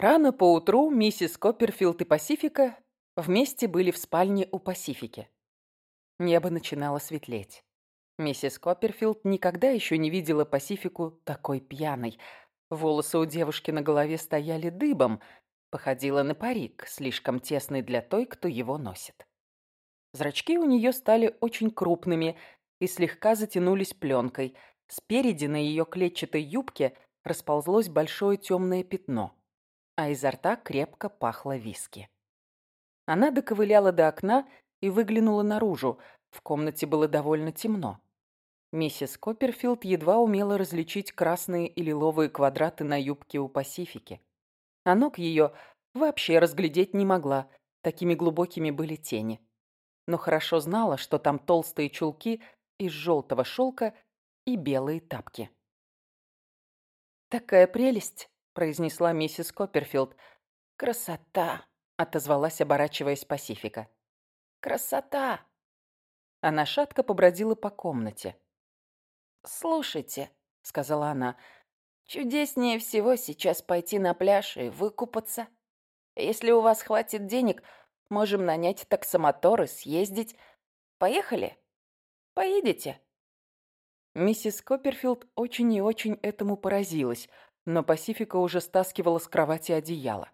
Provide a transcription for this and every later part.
Рано поутру миссис Копперфилд и Пасифика вместе были в спальне у Пасифики. Небо начинало светлеть. Миссис Копперфилд никогда еще не видела Пасифику такой пьяной. Волосы у девушки на голове стояли дыбом, походила на парик, слишком тесный для той, кто его носит. Зрачки у нее стали очень крупными и слегка затянулись пленкой. Спереди на ее клетчатой юбке расползлось большое темное пятно а изо рта крепко пахло виски. Она доковыляла до окна и выглянула наружу. В комнате было довольно темно. Миссис Копперфилд едва умела различить красные и лиловые квадраты на юбке у Пасифики. А ног ее вообще разглядеть не могла, такими глубокими были тени. Но хорошо знала, что там толстые чулки из желтого шелка и белые тапки. «Такая прелесть!» Произнесла миссис Копперфилд. «Красота!» — отозвалась, оборачиваясь Пасифика. «Красота!» Она шатко побродила по комнате. «Слушайте», — сказала она, — «чудеснее всего сейчас пойти на пляж и выкупаться. Если у вас хватит денег, можем нанять таксомотор и съездить. Поехали? Поедете?» Миссис Копперфилд очень и очень этому поразилась — но Пасифика уже стаскивала с кровати одеяло.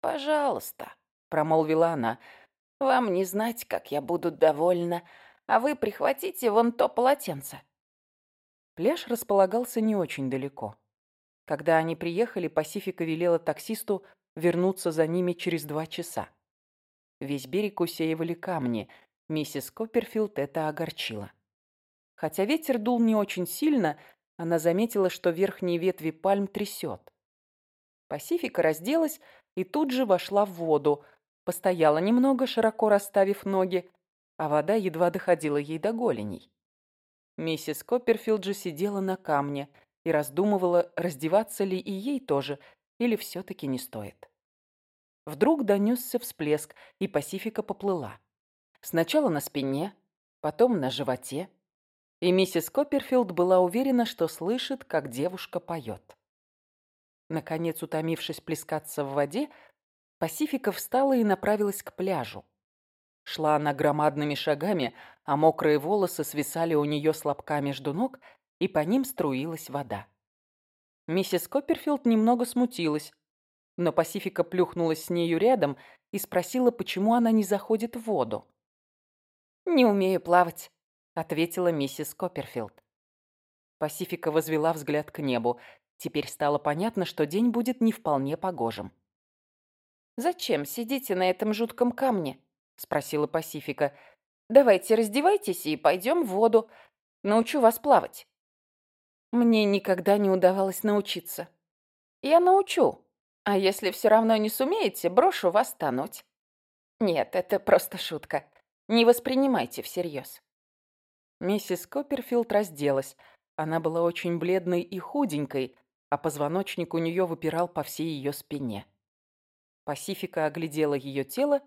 «Пожалуйста», — промолвила она, — «вам не знать, как я буду довольна, а вы прихватите вон то полотенце». Пляж располагался не очень далеко. Когда они приехали, Пасифика велела таксисту вернуться за ними через два часа. Весь берег усеивали камни. Миссис Копперфилд это огорчило. Хотя ветер дул не очень сильно, она заметила, что верхние ветви пальм трясет. Пасифика разделась и тут же вошла в воду, постояла немного, широко расставив ноги, а вода едва доходила ей до голеней. Миссис Копперфилд же сидела на камне и раздумывала, раздеваться ли и ей тоже, или все-таки не стоит. Вдруг донесся всплеск, и Пасифика поплыла. Сначала на спине, потом на животе, и миссис Копперфилд была уверена, что слышит, как девушка поет. Наконец, утомившись плескаться в воде, Пасифика встала и направилась к пляжу. Шла она громадными шагами, а мокрые волосы свисали у нее с лобка между ног, и по ним струилась вода. Миссис Копперфилд немного смутилась, но Пасифика плюхнулась с нею рядом и спросила, почему она не заходит в воду. «Не умею плавать», — ответила миссис Копперфилд. Пасифика возвела взгляд к небу. Теперь стало понятно, что день будет не вполне погожим. «Зачем сидите на этом жутком камне?» — спросила Пасифика. «Давайте раздевайтесь и пойдем в воду. Научу вас плавать». «Мне никогда не удавалось научиться». «Я научу. А если все равно не сумеете, брошу вас тонуть». «Нет, это просто шутка. Не воспринимайте всерьез». Миссис Копперфилд разделась. Она была очень бледной и худенькой, а позвоночник у нее выпирал по всей ее спине. Пасифика оглядела ее тело,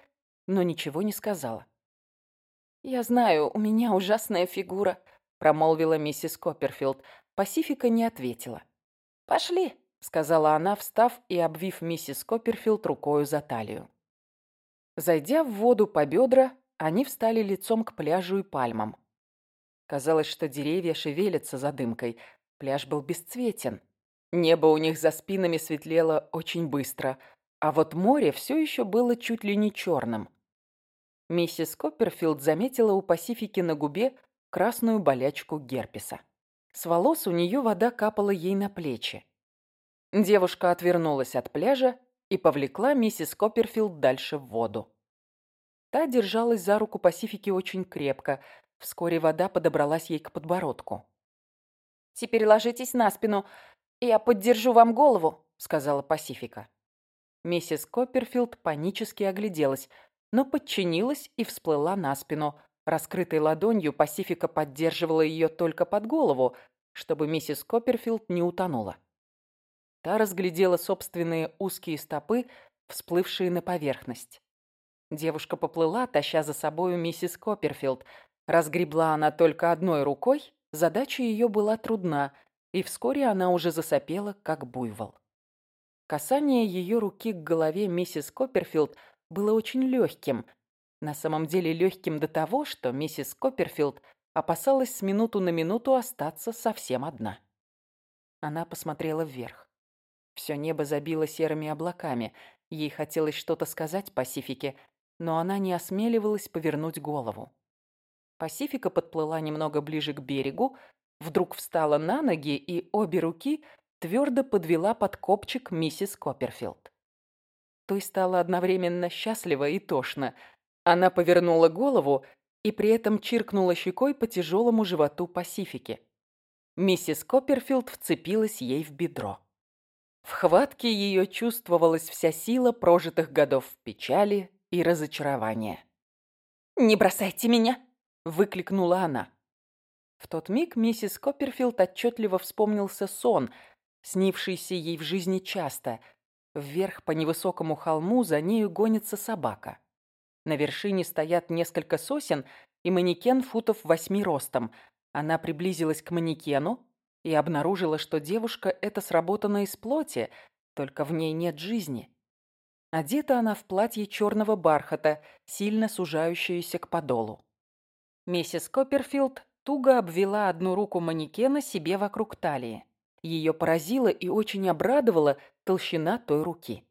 но ничего не сказала. «Я знаю, у меня ужасная фигура», — промолвила миссис Копперфилд. Пасифика не ответила. «Пошли», — сказала она, встав и обвив миссис Копперфилд рукою за талию. Зайдя в воду по бедра, они встали лицом к пляжу и пальмам. Казалось, что деревья шевелятся за дымкой. Пляж был бесцветен. Небо у них за спинами светлело очень быстро, а вот море все еще было чуть ли не черным. Миссис Копперфилд заметила у Пасифики на губе красную болячку герпеса. С волос у нее вода капала ей на плечи. Девушка отвернулась от пляжа и повлекла миссис Копперфилд дальше в воду. Та держалась за руку Пасифики очень крепко, Вскоре вода подобралась ей к подбородку. «Теперь ложитесь на спину, я поддержу вам голову», — сказала Пасифика. Миссис Копперфилд панически огляделась, но подчинилась и всплыла на спину. Раскрытой ладонью Пасифика поддерживала ее только под голову, чтобы миссис Копперфилд не утонула. Та разглядела собственные узкие стопы, всплывшие на поверхность. Девушка поплыла, таща за собою миссис Копперфилд, Разгребла она только одной рукой, задача ее была трудна, и вскоре она уже засопела, как буйвол. Касание ее руки к голове миссис Копперфилд было очень легким. На самом деле легким до того, что миссис Копперфилд опасалась с минуту на минуту остаться совсем одна. Она посмотрела вверх. Все небо забило серыми облаками. Ей хотелось что-то сказать Пасифике, но она не осмеливалась повернуть голову. Пасифика подплыла немного ближе к берегу, вдруг встала на ноги и обе руки твердо подвела под копчик миссис Копперфилд. Той стало одновременно счастливо и тошно. Она повернула голову и при этом чиркнула щекой по тяжелому животу Пасифики. Миссис Копперфилд вцепилась ей в бедро. В хватке ее чувствовалась вся сила прожитых годов печали и разочарования. «Не бросайте меня!» – выкликнула она. В тот миг миссис Копперфилд отчетливо вспомнился сон, снившийся ей в жизни часто. Вверх по невысокому холму за нею гонится собака. На вершине стоят несколько сосен и манекен футов восьми ростом. Она приблизилась к манекену и обнаружила, что девушка эта сработана из плоти, только в ней нет жизни. Одета она в платье черного бархата, сильно сужающееся к подолу. Миссис Копперфилд туго обвела одну руку манекена себе вокруг талии. Ее поразила и очень обрадовала толщина той руки.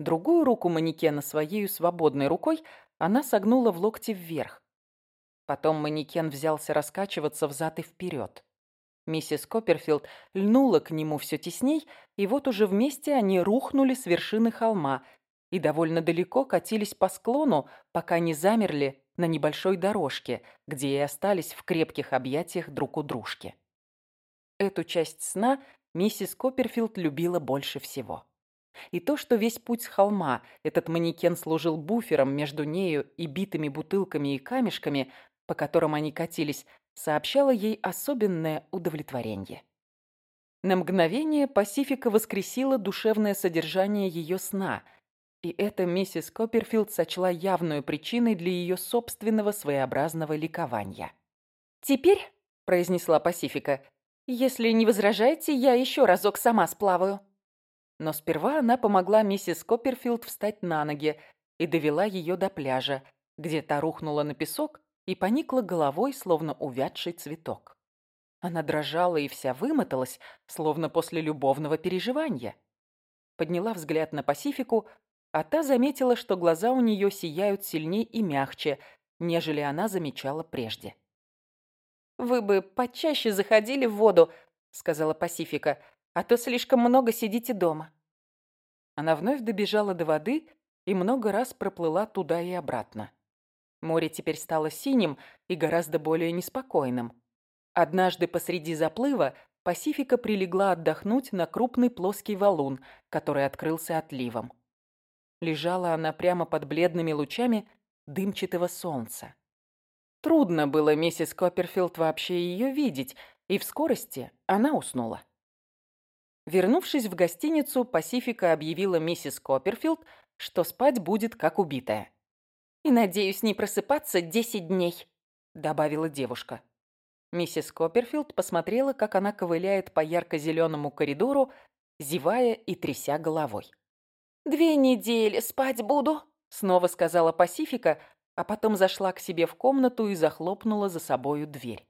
Другую руку манекена своей свободной рукой она согнула в локте вверх. Потом манекен взялся раскачиваться взад и вперед. Миссис Копперфилд льнула к нему все тесней, и вот уже вместе они рухнули с вершины холма и довольно далеко катились по склону, пока не замерли на небольшой дорожке, где и остались в крепких объятиях друг у дружки. Эту часть сна миссис Копперфилд любила больше всего. И то, что весь путь с холма этот манекен служил буфером между нею и битыми бутылками и камешками, по которым они катились, сообщало ей особенное удовлетворение. На мгновение Пасифика воскресила душевное содержание ее сна, и это миссис Копперфилд сочла явную причиной для ее собственного своеобразного ликования. «Теперь», — произнесла Пасифика, — «если не возражаете, я еще разок сама сплаваю». Но сперва она помогла миссис Копперфилд встать на ноги и довела ее до пляжа, где та рухнула на песок и поникла головой, словно увядший цветок. Она дрожала и вся вымоталась, словно после любовного переживания. Подняла взгляд на Пасифику, а та заметила, что глаза у нее сияют сильнее и мягче, нежели она замечала прежде. «Вы бы почаще заходили в воду», — сказала Пасифика, а то слишком много сидите дома». Она вновь добежала до воды и много раз проплыла туда и обратно. Море теперь стало синим и гораздо более неспокойным. Однажды посреди заплыва Пасифика прилегла отдохнуть на крупный плоский валун, который открылся отливом. Лежала она прямо под бледными лучами дымчатого солнца. Трудно было миссис Копперфилд вообще ее видеть, и в скорости она уснула. Вернувшись в гостиницу, Пасифика объявила миссис Копперфилд, что спать будет как убитая. «И надеюсь не просыпаться десять дней», — добавила девушка. Миссис Копперфилд посмотрела, как она ковыляет по ярко-зеленому коридору, зевая и тряся головой. «Две недели спать буду», — снова сказала Пасифика, а потом зашла к себе в комнату и захлопнула за собою дверь.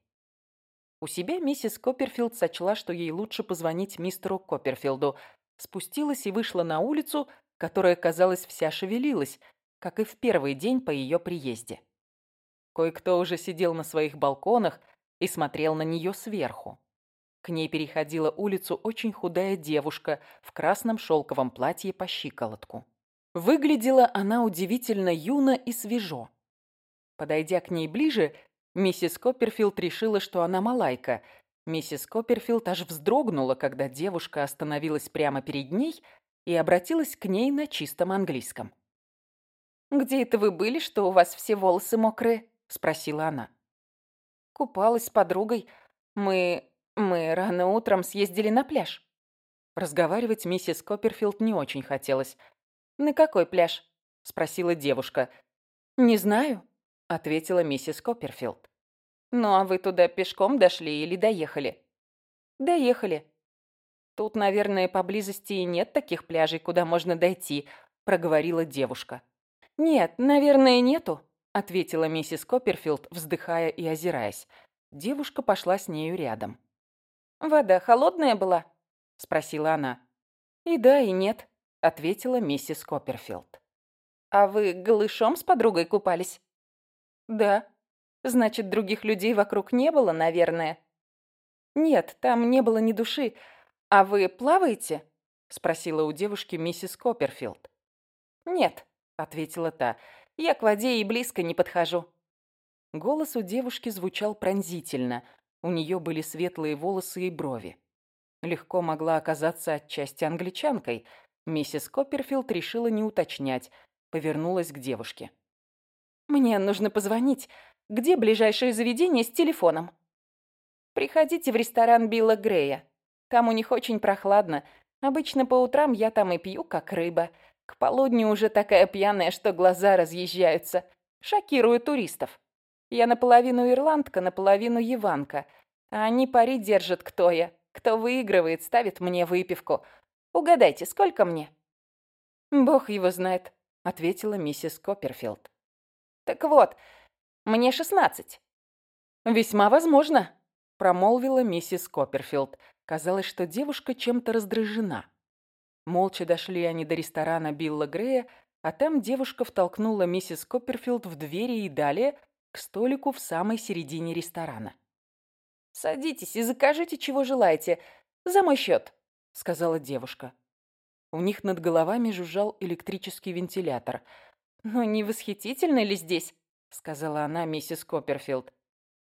У себя миссис Копперфилд сочла, что ей лучше позвонить мистеру Копперфилду. Спустилась и вышла на улицу, которая, казалось, вся шевелилась, как и в первый день по ее приезде. Кое-кто уже сидел на своих балконах и смотрел на нее сверху. К ней переходила улицу очень худая девушка в красном шелковом платье по щиколотку. Выглядела она удивительно юно и свежо. Подойдя к ней ближе, Миссис Копперфилд решила, что она малайка. Миссис Копперфилд аж вздрогнула, когда девушка остановилась прямо перед ней и обратилась к ней на чистом английском. «Где это вы были, что у вас все волосы мокрые?» – спросила она. «Купалась с подругой. Мы... мы рано утром съездили на пляж». Разговаривать миссис Копперфилд не очень хотелось. «На какой пляж?» – спросила девушка. «Не знаю», – ответила миссис Копперфилд. «Ну а вы туда пешком дошли или доехали?» «Доехали». «Тут, наверное, поблизости и нет таких пляжей, куда можно дойти», — проговорила девушка. «Нет, наверное, нету», — ответила миссис Копперфилд, вздыхая и озираясь. Девушка пошла с нею рядом. «Вода холодная была?» — спросила она. «И да, и нет», — ответила миссис Копперфилд. «А вы голышом с подругой купались?» «Да. Значит, других людей вокруг не было, наверное?» «Нет, там не было ни души. А вы плаваете?» — спросила у девушки миссис Копперфилд. «Нет», — ответила та, — «я к воде и близко не подхожу». Голос у девушки звучал пронзительно. У нее были светлые волосы и брови. Легко могла оказаться отчасти англичанкой. Миссис Копперфилд решила не уточнять. Повернулась к девушке. «Мне нужно позвонить. Где ближайшее заведение с телефоном?» «Приходите в ресторан Билла Грея. Там у них очень прохладно. Обычно по утрам я там и пью, как рыба. К полудню уже такая пьяная, что глаза разъезжаются. Шокирую туристов. Я наполовину ирландка, наполовину яванка. А они пари держат, кто я. Кто выигрывает, ставит мне выпивку. Угадайте, сколько мне?» «Бог его знает», — ответила миссис Копперфилд. «Так вот, мне шестнадцать». «Весьма возможно», — промолвила миссис Копперфилд. Казалось, что девушка чем-то раздражена. Молча дошли они до ресторана Билла Грея, а там девушка втолкнула миссис Копперфилд в двери и далее к столику в самой середине ресторана. «Садитесь и закажите, чего желаете. За мой счет», — сказала девушка. У них над головами жужжал электрический вентилятор. «Ну, не восхитительно ли здесь?» — сказала она миссис Копперфилд.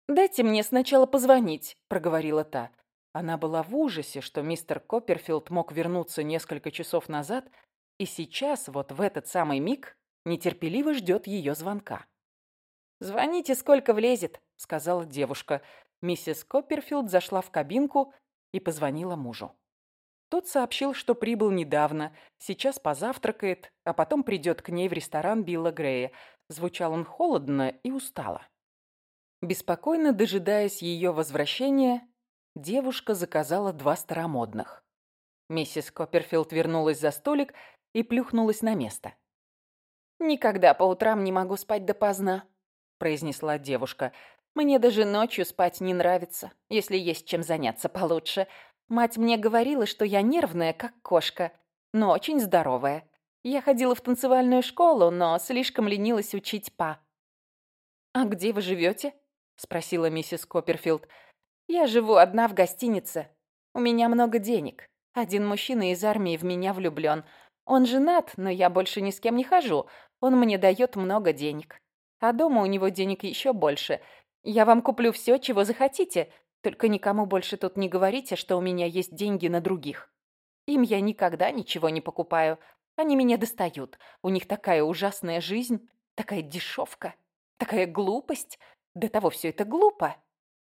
«Дайте мне сначала позвонить», — проговорила та. Она была в ужасе, что мистер Копперфилд мог вернуться несколько часов назад, и сейчас, вот в этот самый миг, нетерпеливо ждет ее звонка. «Звоните, сколько влезет», — сказала девушка. Миссис Копперфилд зашла в кабинку и позвонила мужу. Тот сообщил, что прибыл недавно, сейчас позавтракает, а потом придет к ней в ресторан Билла Грея. Звучал он холодно и устало. Беспокойно дожидаясь ее возвращения, девушка заказала два старомодных. Миссис Копперфилд вернулась за столик и плюхнулась на место. «Никогда по утрам не могу спать допоздна», — произнесла девушка. «Мне даже ночью спать не нравится, если есть чем заняться получше. Мать мне говорила, что я нервная, как кошка, но очень здоровая. Я ходила в танцевальную школу, но слишком ленилась учить па». «А где вы живете?» — спросила миссис Копперфилд. Я живу одна в гостинице. У меня много денег. Один мужчина из армии в меня влюблён. Он женат, но я больше ни с кем не хожу. Он мне даёт много денег. А дома у него денег ещё больше. Я вам куплю всё, чего захотите. Только никому больше тут не говорите, что у меня есть деньги на других. Им я никогда ничего не покупаю. Они меня достают. У них такая ужасная жизнь, такая дешевка, такая глупость. До того всё это глупо.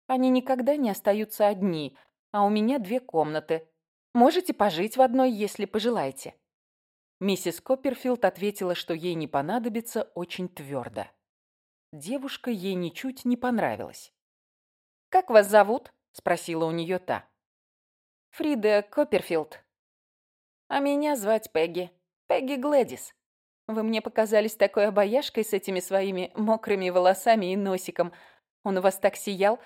Они никогда не остаются одни, а у меня две комнаты. Можете пожить в одной, если пожелаете». Миссис Копперфилд ответила, что ей не понадобится очень твердо. Девушка ей ничуть не понравилась. «Как вас зовут?» – спросила у нее та. «Фрида Копперфилд». «А меня звать Пегги. Пегги Глэдис. Вы мне показались такой обаяшкой с этими своими мокрыми волосами и носиком. Он у вас так сиял,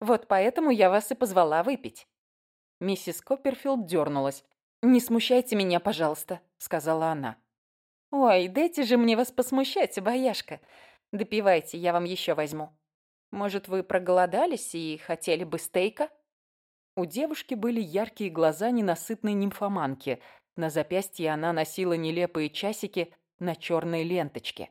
вот поэтому я вас и позвала выпить». Миссис Копперфилд дернулась. «Не смущайте меня, пожалуйста», — сказала она. «Ой, дайте же мне вас посмущать, бояшка. Допивайте, я вам еще возьму. Может, вы проголодались и хотели бы стейка?» У девушки были яркие глаза ненасытной нимфоманки. На запястье она носила нелепые часики на черной ленточке.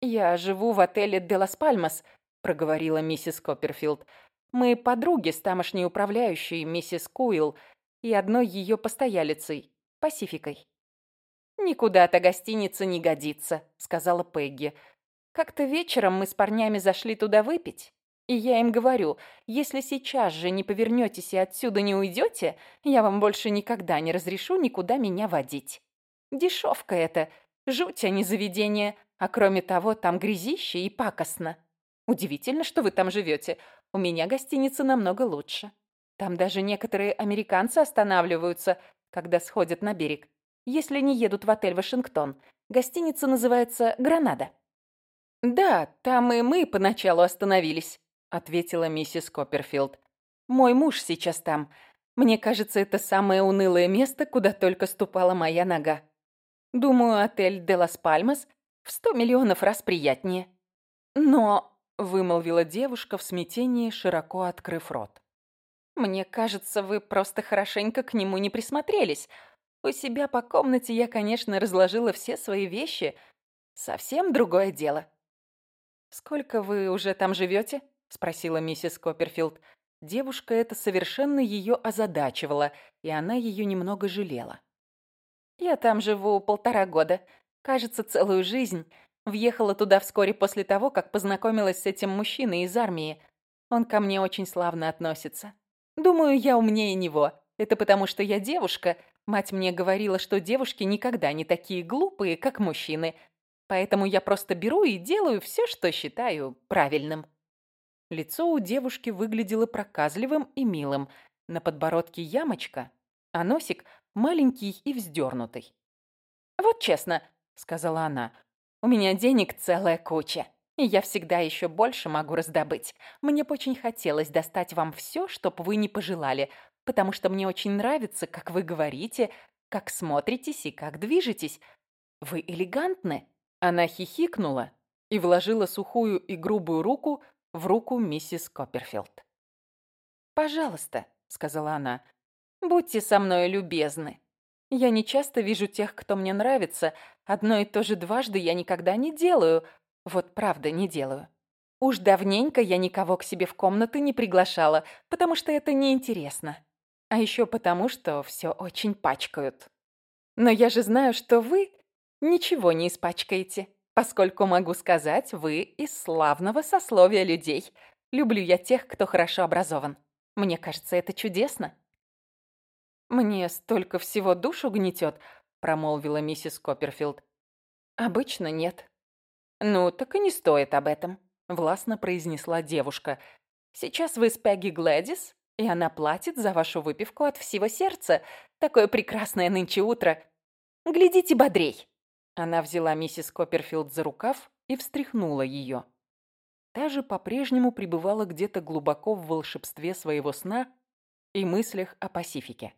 «Я живу в отеле «Де Лас Пальмас», — проговорила миссис Копперфилд. «Мы подруги с тамошней управляющей, миссис Куилл, и одной ее постоялицей, Пасификой». «Никуда эта гостиница не годится», — сказала Пегги. «Как-то вечером мы с парнями зашли туда выпить, и я им говорю, если сейчас же не повернетесь и отсюда не уйдете, я вам больше никогда не разрешу никуда меня водить. Дешевка это, жуть, а не заведение, а кроме того, там грязище и пакостно». Удивительно, что вы там живете. У меня гостиница намного лучше. Там даже некоторые американцы останавливаются, когда сходят на берег, если не едут в отель «Вашингтон». Гостиница называется «Гранада». «Да, там и мы поначалу остановились», — ответила миссис Копперфилд. «Мой муж сейчас там. Мне кажется, это самое унылое место, куда только ступала моя нога. Думаю, отель «Де Лас Пальмас» в сто миллионов раз приятнее». «Но», — вымолвила девушка в смятении, широко открыв рот. «Мне кажется, вы просто хорошенько к нему не присмотрелись. У себя по комнате я, конечно, разложила все свои вещи. Совсем другое дело». «Сколько вы уже там живете?» — спросила миссис Копперфилд. Девушка это совершенно ее озадачивала, и она ее немного жалела. «Я там живу полтора года. Кажется, целую жизнь. Въехала туда вскоре после того, как познакомилась с этим мужчиной из армии. Он ко мне очень славно относится. Думаю, я умнее него. Это потому, что я девушка. Мать мне говорила, что девушки никогда не такие глупые, как мужчины. Поэтому я просто беру и делаю все, что считаю правильным». Лицо у девушки выглядело проказливым и милым. На подбородке ямочка, а носик маленький и вздернутый. «Вот честно», — сказала она, — «у меня денег целая куча, и я всегда еще больше могу раздобыть. Мне бы очень хотелось достать вам все, чтоб вы не пожелали, потому что мне очень нравится, как вы говорите, как смотритесь и как движетесь. Вы элегантны». Она хихикнула и вложила сухую и грубую руку в руку миссис Копперфилд. «Пожалуйста», — сказала она, — «будьте со мной любезны. Я не часто вижу тех, кто мне нравится. Одно и то же дважды я никогда не делаю. Вот правда не делаю. Уж давненько я никого к себе в комнаты не приглашала, потому что это неинтересно. А еще потому, что все очень пачкают. Но я же знаю, что вы ничего не испачкаете поскольку могу сказать, вы из славного сословия людей. Люблю я тех, кто хорошо образован. Мне кажется, это чудесно». «Мне столько всего душу гнетет», — промолвила миссис Копперфилд. «Обычно нет». «Ну, так и не стоит об этом», — властно произнесла девушка. «Сейчас вы с Пегги Глэдис, и она платит за вашу выпивку от всего сердца. Такое прекрасное нынче утро. Глядите бодрей». Она взяла миссис Копперфилд за рукав и встряхнула ее. Та же по-прежнему пребывала где-то глубоко в волшебстве своего сна и мыслях о Пасифике.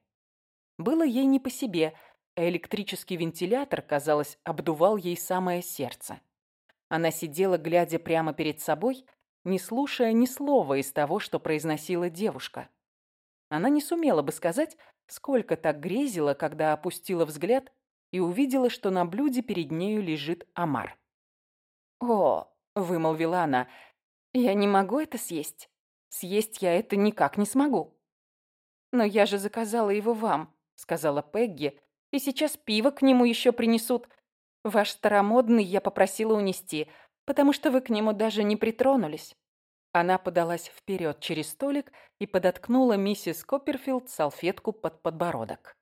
Было ей не по себе, а электрический вентилятор, казалось, обдувал ей самое сердце. Она сидела, глядя прямо перед собой, не слушая ни слова из того, что произносила девушка. Она не сумела бы сказать, сколько так грезила, когда опустила взгляд и увидела, что на блюде перед нею лежит омар. «О!» — вымолвила она. «Я не могу это съесть. Съесть я это никак не смогу». «Но я же заказала его вам», — сказала Пегги, «и сейчас пиво к нему еще принесут. Ваш старомодный я попросила унести, потому что вы к нему даже не притронулись». Она подалась вперед через столик и подоткнула миссис Копперфилд салфетку под подбородок.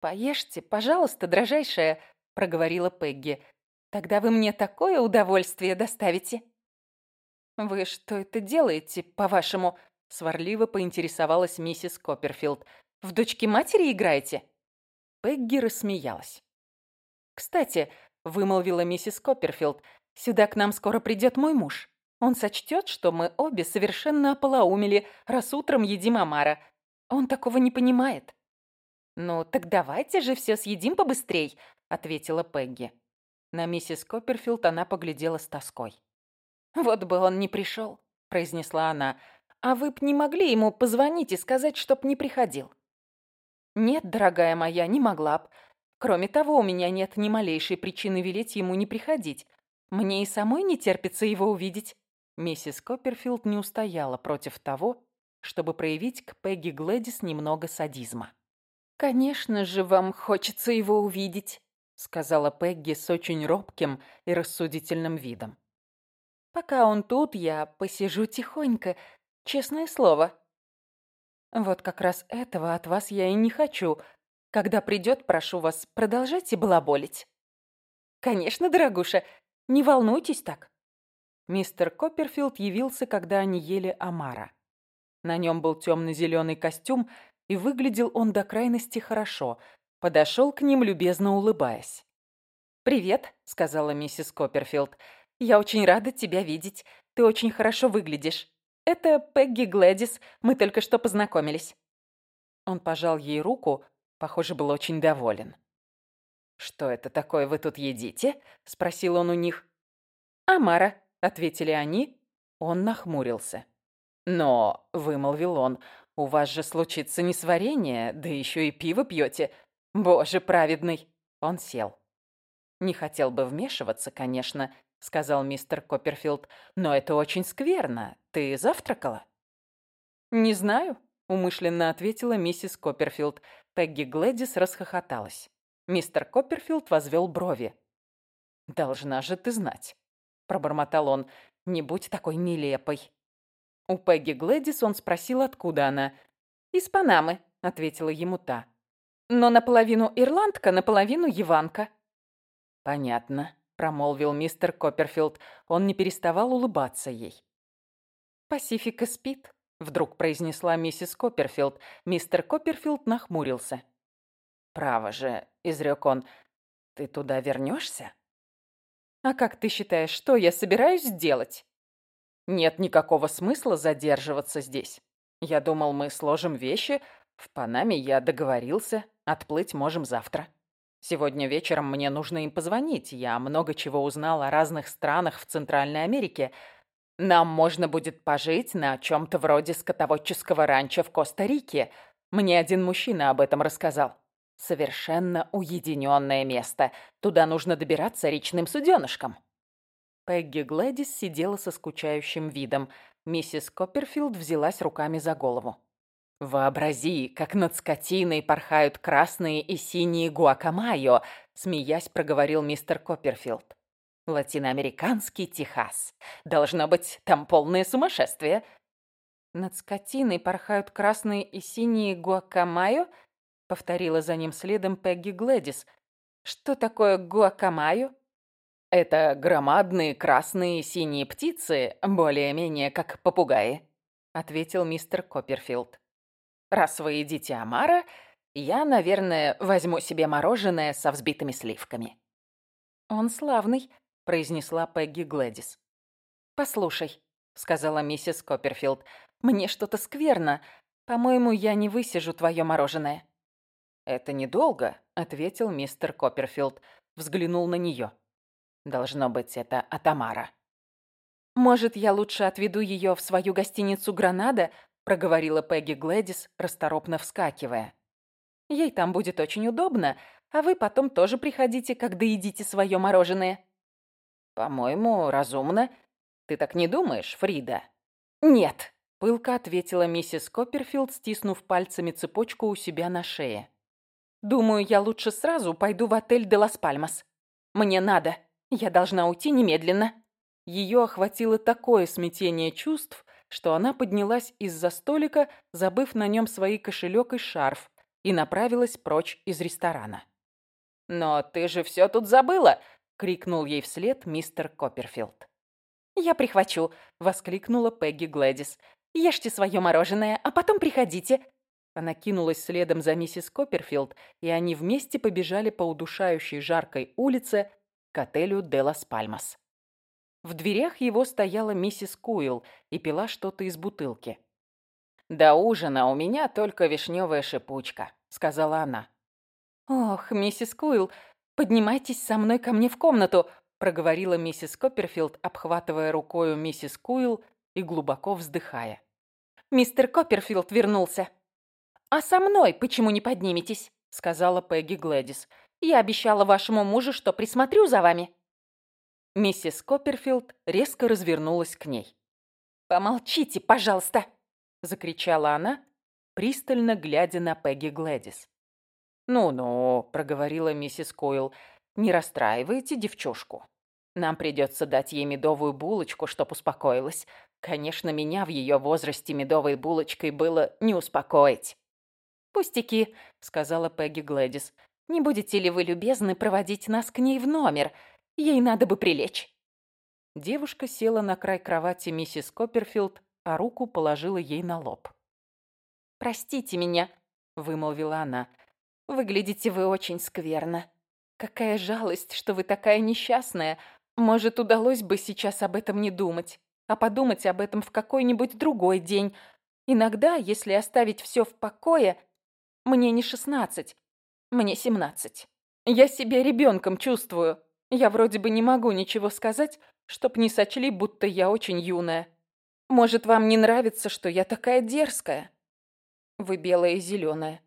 «Поешьте, пожалуйста, дрожайшая», — проговорила Пегги. «Тогда вы мне такое удовольствие доставите». «Вы что это делаете, по-вашему?» — сварливо поинтересовалась миссис Копперфилд. «В дочке матери играете?» Пегги рассмеялась. «Кстати», — вымолвила миссис Копперфилд, «сюда к нам скоро придет мой муж. Он сочтет, что мы обе совершенно ополоумели, раз утром едим омара. Он такого не понимает». «Ну, так давайте же все съедим побыстрей», — ответила Пегги. На миссис Копперфилд она поглядела с тоской. «Вот бы он не пришел», — произнесла она. «А вы б не могли ему позвонить и сказать, чтоб не приходил?» «Нет, дорогая моя, не могла б. Кроме того, у меня нет ни малейшей причины велеть ему не приходить. Мне и самой не терпится его увидеть». Миссис Копперфилд не устояла против того, чтобы проявить к Пегги Глэдис немного садизма. «Конечно же, вам хочется его увидеть», — сказала Пегги с очень робким и рассудительным видом. «Пока он тут, я посижу тихонько, честное слово». «Вот как раз этого от вас я и не хочу. Когда придет, прошу вас, продолжайте балаболить». «Конечно, дорогуша, не волнуйтесь так». Мистер Копперфилд явился, когда они ели омара. На нем был темно-зеленый костюм, и выглядел он до крайности хорошо. Подошел к ним, любезно улыбаясь. «Привет», — сказала миссис Копперфилд. «Я очень рада тебя видеть. Ты очень хорошо выглядишь. Это Пегги Глэдис. Мы только что познакомились». Он пожал ей руку, похоже, был очень доволен. «Что это такое вы тут едите?» — спросил он у них. «Амара», — ответили они. Он нахмурился. «Но», — вымолвил он, — «у вас же случится несварение, да еще и пиво пьете. Боже праведный!» Он сел. «Не хотел бы вмешиваться, конечно», — сказал мистер Копперфилд, «но это очень скверно. Ты завтракала?» «Не знаю», — умышленно ответила миссис Копперфилд. Пегги Глэдис расхохоталась. Мистер Копперфилд возвел брови. «Должна же ты знать», — пробормотал он. «Не будь такой нелепой». У Пегги Глэдис он спросил, откуда она. «Из Панамы», — ответила ему та. «Но наполовину ирландка, наполовину яванка». «Понятно», — промолвил мистер Копперфилд. Он не переставал улыбаться ей. «Пасифика спит», — вдруг произнесла миссис Копперфилд. Мистер Копперфилд нахмурился. «Право же», — изрек он, — «ты туда вернешься?» «А как ты считаешь, что я собираюсь сделать?» «Нет никакого смысла задерживаться здесь. Я думал, мы сложим вещи. В Панаме я договорился. Отплыть можем завтра». Сегодня вечером мне нужно им позвонить. Я много чего узнал о разных странах в Центральной Америке. Нам можно будет пожить на чем-то вроде скотоводческого ранчо в Коста-Рике. Мне один мужчина об этом рассказал. Совершенно уединенное место. Туда нужно добираться речным суденышком. Пегги Глэдис сидела со скучающим видом. Миссис Копперфилд взялась руками за голову. «Вообрази, как над скотиной порхают красные и синие гуакамайо», смеясь проговорил мистер Копперфилд. «Латиноамериканский Техас. Должно быть, там полное сумасшествие». «Над скотиной порхают красные и синие гуакамайо?» повторила за ним следом Пегги Глэдис. «Что такое гуакамайо?» «Это громадные красные синие птицы, более-менее как попугаи», ответил мистер Копперфилд. Раз вы едите омара, я, наверное, возьму себе мороженое со взбитыми сливками». «Он славный», — произнесла Пегги Глэдис. «Послушай», — сказала миссис Копперфилд, — «мне что-то скверно. По-моему, я не высижу твое мороженое». «Это недолго», — ответил мистер Копперфилд. Взглянул на нее. «Должно быть, это от Амара». «Может, я лучше отведу ее в свою гостиницу «Гранада», проговорила Пегги Глэдис, расторопно вскакивая. «Ей там будет очень удобно, а вы потом тоже приходите, когда едите свое мороженое». «По-моему, разумно. Ты так не думаешь, Фрида?» «Нет», — пылко ответила миссис Копперфилд, стиснув пальцами цепочку у себя на шее. «Думаю, я лучше сразу пойду в отель «Де Лас Пальмас». Мне надо. Я должна уйти немедленно». Ее охватило такое смятение чувств, что она поднялась из-за столика, забыв на нем свои кошелек и шарф, и направилась прочь из ресторана. «Но ты же все тут забыла!» — крикнул ей вслед мистер Копперфилд. «Я прихвачу!» — воскликнула Пегги Глэдис. «Ешьте свое мороженое, а потом приходите!» Она кинулась следом за миссис Копперфилд, и они вместе побежали по удушающей жаркой улице к отелю «Де Лас Пальмас». В дверях его стояла миссис Куилл и пила что-то из бутылки. «До ужина у меня только вишневая шипучка», — сказала она. «Ох, миссис Куилл, поднимайтесь со мной ко мне в комнату», — проговорила миссис Копперфилд, обхватывая рукою миссис Куилл и глубоко вздыхая. «Мистер Копперфилд вернулся». «А со мной почему не подниметесь?» — сказала Пегги Глэдис. «Я обещала вашему мужу, что присмотрю за вами». Миссис Копперфилд резко развернулась к ней. «Помолчите, пожалуйста!» — закричала она, пристально глядя на Пегги Глэдис. «Ну-ну», — проговорила миссис Койл, — «не расстраивайте девчушку. Нам придется дать ей медовую булочку, чтоб успокоилась. Конечно, меня в ее возрасте медовой булочкой было не успокоить». «Пустяки», — сказала Пегги Глэдис. «Не будете ли вы любезны проводить нас к ней в номер? Ей надо бы прилечь». Девушка села на край кровати миссис Копперфилд, а руку положила ей на лоб. «Простите меня», — вымолвила она. «Выглядите вы очень скверно. Какая жалость, что вы такая несчастная. Может, удалось бы сейчас об этом не думать, а подумать об этом в какой-нибудь другой день. Иногда, если оставить все в покое, мне не шестнадцать, мне семнадцать. Я себя ребенком чувствую. Я вроде бы не могу ничего сказать, чтоб не сочли, будто я очень юная. Может, вам не нравится, что я такая дерзкая? Вы белая и зеленая.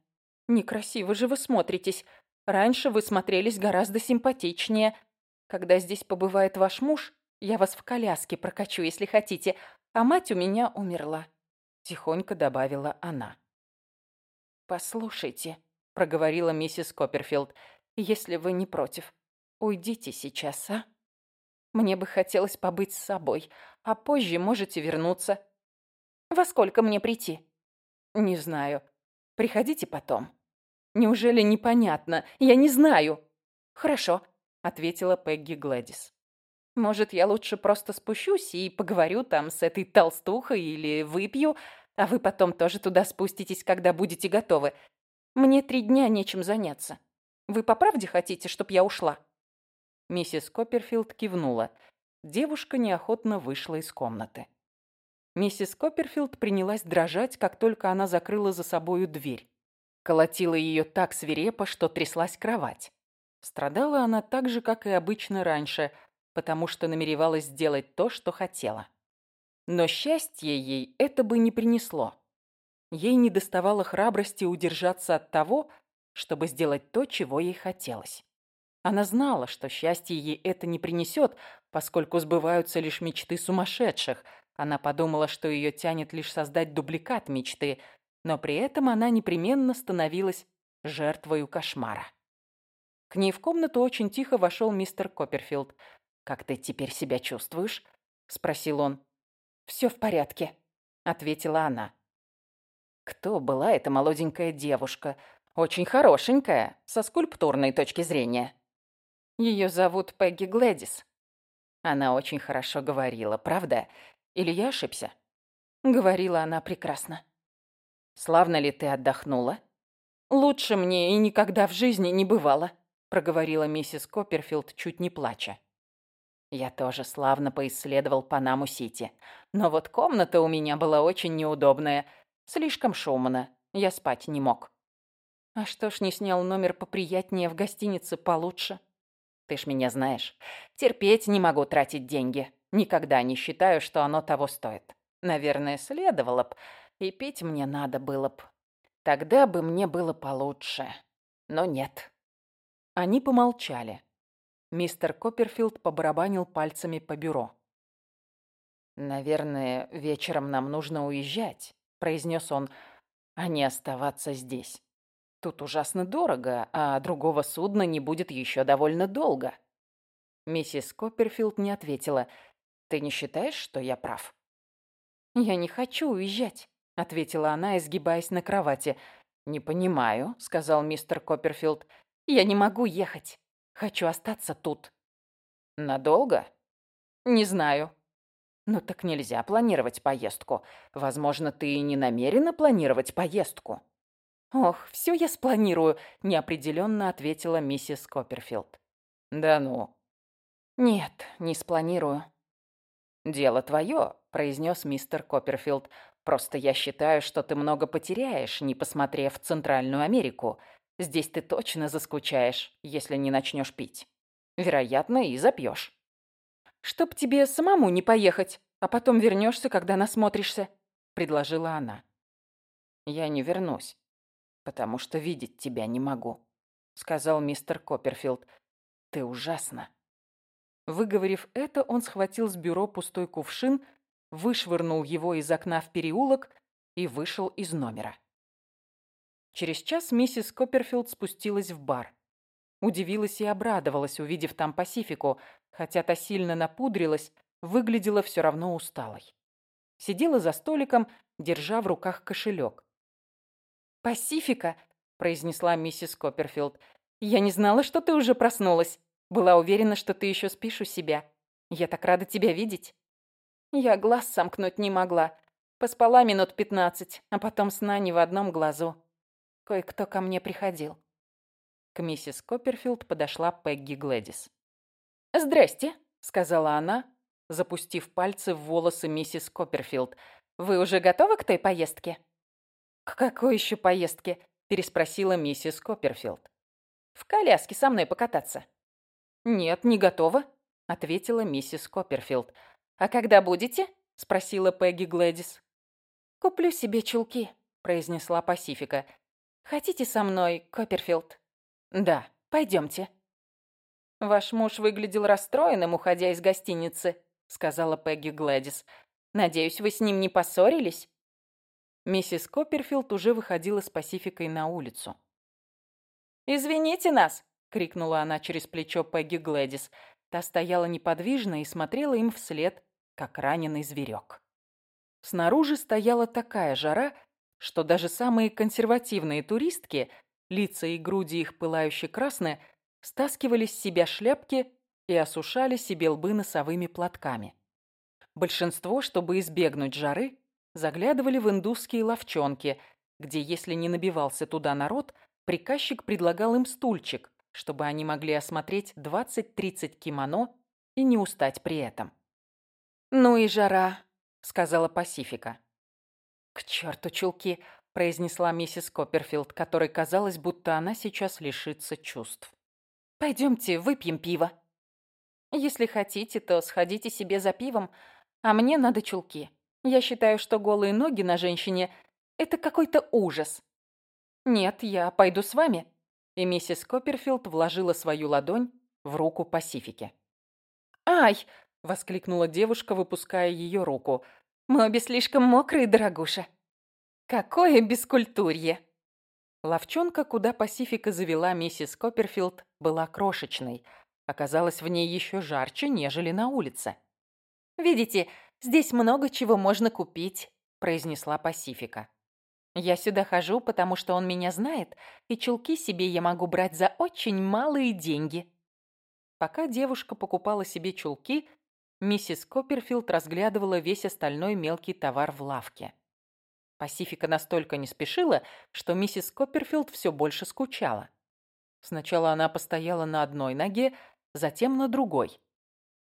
Некрасиво же вы смотритесь. Раньше вы смотрелись гораздо симпатичнее. Когда здесь побывает ваш муж, я вас в коляске прокачу, если хотите, а мать у меня умерла», — тихонько добавила она. «Послушайте», — проговорила миссис Копперфилд, — «если вы не против, уйдите сейчас, а? Мне бы хотелось побыть с собой, а позже можете вернуться. Во сколько мне прийти?» «Не знаю. Приходите потом». «Неужели непонятно? Я не знаю». «Хорошо», — ответила Пегги Глэдис. «Может, я лучше просто спущусь и поговорю там с этой толстухой или выпью, а вы потом тоже туда спуститесь, когда будете готовы. Мне три дня нечем заняться. Вы по правде хотите, чтоб я ушла?» Миссис Копперфилд кивнула. Девушка неохотно вышла из комнаты. Миссис Копперфилд принялась дрожать, как только она закрыла за собою дверь. Колотила ее так свирепо, что тряслась кровать. Страдала она так же, как и обычно раньше, потому что намеревалась сделать то, что хотела. Но счастье ей это бы не принесло. Ей не доставало храбрости удержаться от того, чтобы сделать то, чего ей хотелось. Она знала, что счастье ей это не принесет, поскольку сбываются лишь мечты сумасшедших – она подумала, что ее тянет лишь создать дубликат мечты, но при этом она непременно становилась жертвою кошмара. К ней в комнату очень тихо вошел мистер Копперфилд. «Как ты теперь себя чувствуешь?» – спросил он. «Все в порядке», – ответила она. Кто была эта молоденькая девушка? Очень хорошенькая, со скульптурной точки зрения. Ее зовут Пегги Глэдис. Она очень хорошо говорила, правда? Или я ошибся?» Говорила она прекрасно. «Славно ли ты отдохнула?» «Лучше мне и никогда в жизни не бывало», проговорила миссис Копперфилд, чуть не плача. Я тоже славно поисследовал Панаму-Сити. Но вот комната у меня была очень неудобная. Слишком шумно. Я спать не мог. А что ж не снял номер поприятнее в гостинице получше? Ты ж меня знаешь. Терпеть не могу тратить деньги. Никогда не считаю, что оно того стоит. Наверное, следовало б, и пить мне надо было б. Тогда бы мне было получше. Но нет. Они помолчали. Мистер Копперфилд побарабанил пальцами по бюро. «Наверное, вечером нам нужно уезжать», — произнес он, — «а не оставаться здесь. Тут ужасно дорого, а другого судна не будет еще довольно долго». Миссис Копперфилд не ответила — ты не считаешь, что я прав?» «Я не хочу уезжать», — ответила она, изгибаясь на кровати. «Не понимаю», — сказал мистер Копперфилд. «Я не могу ехать. Хочу остаться тут». «Надолго?» «Не знаю». «Ну так нельзя планировать поездку. Возможно, ты не намерена планировать поездку». «Ох, все я спланирую», — неопределенно ответила миссис Копперфилд. «Да ну». «Нет, не спланирую. «Дело твое», — произнес мистер Копперфилд. «Просто я считаю, что ты много потеряешь, не посмотрев Центральную Америку. Здесь ты точно заскучаешь, если не начнешь пить. Вероятно, и запьешь». «Чтоб тебе самому не поехать, а потом вернешься, когда насмотришься», — предложила она. «Я не вернусь, потому что видеть тебя не могу», — сказал мистер Копперфилд. «Ты ужасна». Выговорив это, он схватил с бюро пустой кувшин, вышвырнул его из окна в переулок и вышел из номера. Через час миссис Копперфилд спустилась в бар. Удивилась и обрадовалась, увидев там Пасифику, хотя та сильно напудрилась, выглядела все равно усталой. Сидела за столиком, держа в руках кошелек. «Пасифика!» – произнесла миссис Копперфилд. «Я не знала, что ты уже проснулась. Была уверена, что ты еще спишь у себя. Я так рада тебя видеть. Я глаз сомкнуть не могла. Поспала минут пятнадцать, а потом сна ни в одном глазу. Кое-кто ко мне приходил. К миссис Копперфилд подошла Пегги Глэдис. «Здрасте», — сказала она, запустив пальцы в волосы миссис Копперфилд. «Вы уже готовы к той поездке?» «К какой еще поездке?» — переспросила миссис Копперфилд. «В коляске со мной покататься». «Нет, не готова», — ответила миссис Копперфилд. «А когда будете?» — спросила Пегги Глэдис. «Куплю себе чулки», — произнесла Пасифика. «Хотите со мной, Копперфилд?» «Да, пойдемте». «Ваш муж выглядел расстроенным, уходя из гостиницы», — сказала Пегги Глэдис. «Надеюсь, вы с ним не поссорились?» Миссис Копперфилд уже выходила с Пасификой на улицу. «Извините нас!» — крикнула она через плечо Пегги Глэдис. Та стояла неподвижно и смотрела им вслед, как раненый зверек. Снаружи стояла такая жара, что даже самые консервативные туристки, лица и груди их пылающе красные, стаскивали с себя шляпки и осушали себе лбы носовыми платками. Большинство, чтобы избегнуть жары, заглядывали в индусские ловчонки, где, если не набивался туда народ, приказчик предлагал им стульчик, чтобы они могли осмотреть 20-30 кимоно и не устать при этом. «Ну и жара», — сказала Пасифика. «К черту чулки», — произнесла миссис Копперфилд, которой казалось, будто она сейчас лишится чувств. «Пойдемте выпьем пиво». «Если хотите, то сходите себе за пивом, а мне надо чулки. Я считаю, что голые ноги на женщине — это какой-то ужас». «Нет, я пойду с вами», и миссис Копперфилд вложила свою ладонь в руку Пасифики. «Ай!» — воскликнула девушка, выпуская ее руку. «Мы обе слишком мокрые, дорогуша». «Какое бескультурье!» Ловчонка, куда Пасифика завела миссис Копперфилд, была крошечной. Оказалось, в ней еще жарче, нежели на улице. «Видите, здесь много чего можно купить», — произнесла Пасифика. «Я сюда хожу, потому что он меня знает, и чулки себе я могу брать за очень малые деньги». Пока девушка покупала себе чулки, Миссис Копперфилд разглядывала весь остальной мелкий товар в лавке. Пасифика настолько не спешила, что миссис Копперфилд все больше скучала. Сначала она постояла на одной ноге, затем на другой.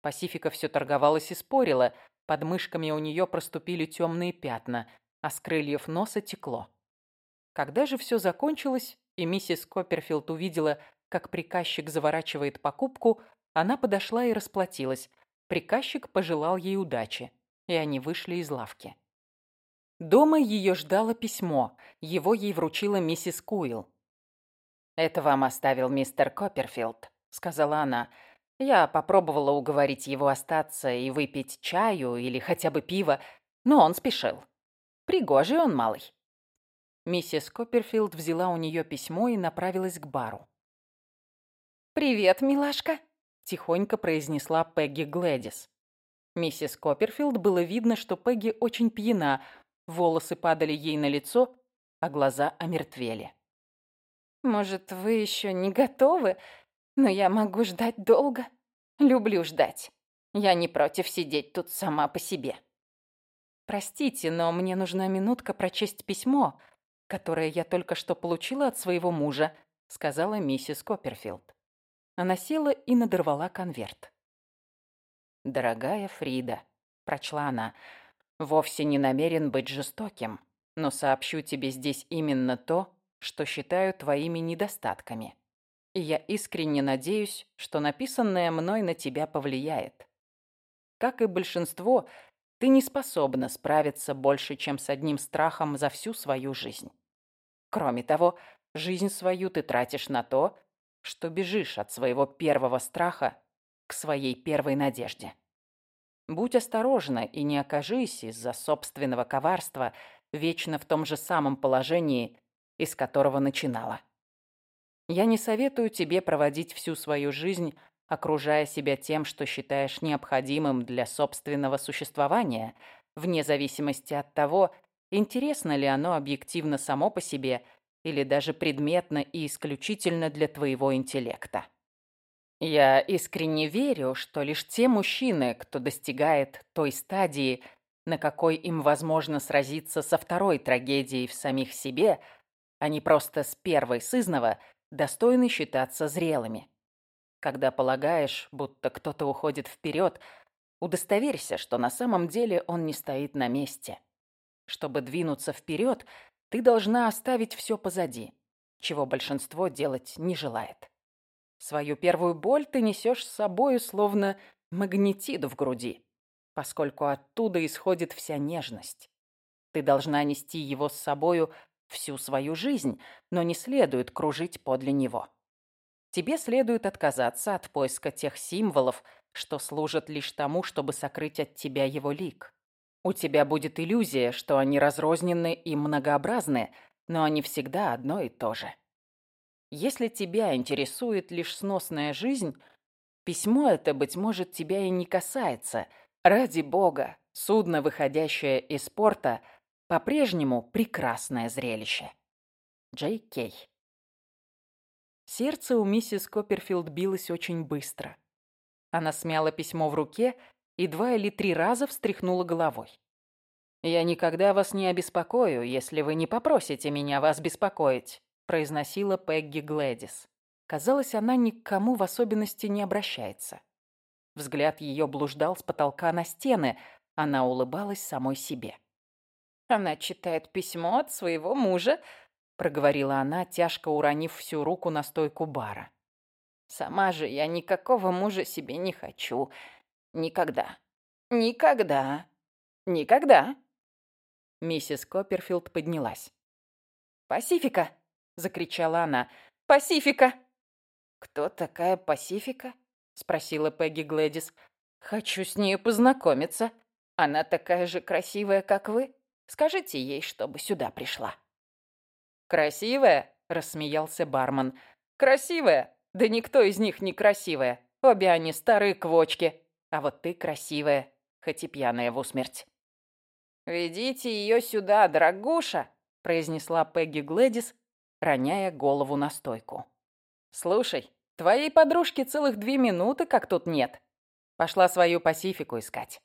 Пасифика все торговалась и спорила, под мышками у нее проступили темные пятна, а с крыльев носа текло. Когда же все закончилось, и миссис Копперфилд увидела, как приказчик заворачивает покупку, она подошла и расплатилась, Приказчик пожелал ей удачи, и они вышли из лавки. Дома ее ждало письмо. Его ей вручила миссис Куилл. «Это вам оставил мистер Копперфилд», — сказала она. «Я попробовала уговорить его остаться и выпить чаю или хотя бы пива, но он спешил. Пригожий он малый». Миссис Копперфилд взяла у нее письмо и направилась к бару. «Привет, милашка», — тихонько произнесла Пегги Глэдис. Миссис Копперфилд было видно, что Пегги очень пьяна, волосы падали ей на лицо, а глаза омертвели. «Может, вы еще не готовы? Но я могу ждать долго. Люблю ждать. Я не против сидеть тут сама по себе». «Простите, но мне нужна минутка прочесть письмо, которое я только что получила от своего мужа», — сказала миссис Копперфилд. Она села и надорвала конверт. «Дорогая Фрида», — прочла она, — «вовсе не намерен быть жестоким, но сообщу тебе здесь именно то, что считаю твоими недостатками. И я искренне надеюсь, что написанное мной на тебя повлияет. Как и большинство, ты не способна справиться больше, чем с одним страхом за всю свою жизнь. Кроме того, жизнь свою ты тратишь на то, что бежишь от своего первого страха к своей первой надежде. Будь осторожна и не окажись из-за собственного коварства вечно в том же самом положении, из которого начинала. Я не советую тебе проводить всю свою жизнь, окружая себя тем, что считаешь необходимым для собственного существования, вне зависимости от того, интересно ли оно объективно само по себе или даже предметно и исключительно для твоего интеллекта. Я искренне верю, что лишь те мужчины, кто достигает той стадии, на какой им возможно сразиться со второй трагедией в самих себе, а не просто с первой сызнова, достойны считаться зрелыми. Когда полагаешь, будто кто-то уходит вперед, удостоверься, что на самом деле он не стоит на месте. Чтобы двинуться вперед, ты должна оставить все позади, чего большинство делать не желает. Свою первую боль ты несешь с собою, словно магнетиду в груди, поскольку оттуда исходит вся нежность. Ты должна нести его с собою всю свою жизнь, но не следует кружить подле него. Тебе следует отказаться от поиска тех символов, что служат лишь тому, чтобы сокрыть от тебя его лик. У тебя будет иллюзия, что они разрознены и многообразны, но они всегда одно и то же. Если тебя интересует лишь сносная жизнь, письмо это, быть может, тебя и не касается. Ради бога, судно, выходящее из порта, по-прежнему прекрасное зрелище. Джей Кей. Сердце у миссис Копперфилд билось очень быстро. Она смяла письмо в руке и два или три раза встряхнула головой. «Я никогда вас не обеспокою, если вы не попросите меня вас беспокоить», произносила Пегги Глэдис. Казалось, она ни к кому в особенности не обращается. Взгляд ее блуждал с потолка на стены, она улыбалась самой себе. Она читает письмо от своего мужа, проговорила она, тяжко уронив всю руку на стойку бара. Сама же я никакого мужа себе не хочу. Никогда. Никогда. Никогда. Миссис Копперфилд поднялась. «Пасифика!» — закричала она. «Пасифика!» «Кто такая Пасифика?» — спросила Пегги Глэдис. «Хочу с ней познакомиться. Она такая же красивая, как вы. Скажите ей, чтобы сюда пришла». «Красивая?» — рассмеялся бармен. «Красивая? Да никто из них не красивая. Обе они старые квочки. А вот ты красивая, хоть и пьяная в усмерть». «Ведите ее сюда, дорогуша!» — произнесла Пегги Глэдис, роняя голову на стойку. «Слушай, твоей подружки целых две минуты как тут нет. Пошла свою Пасифику искать».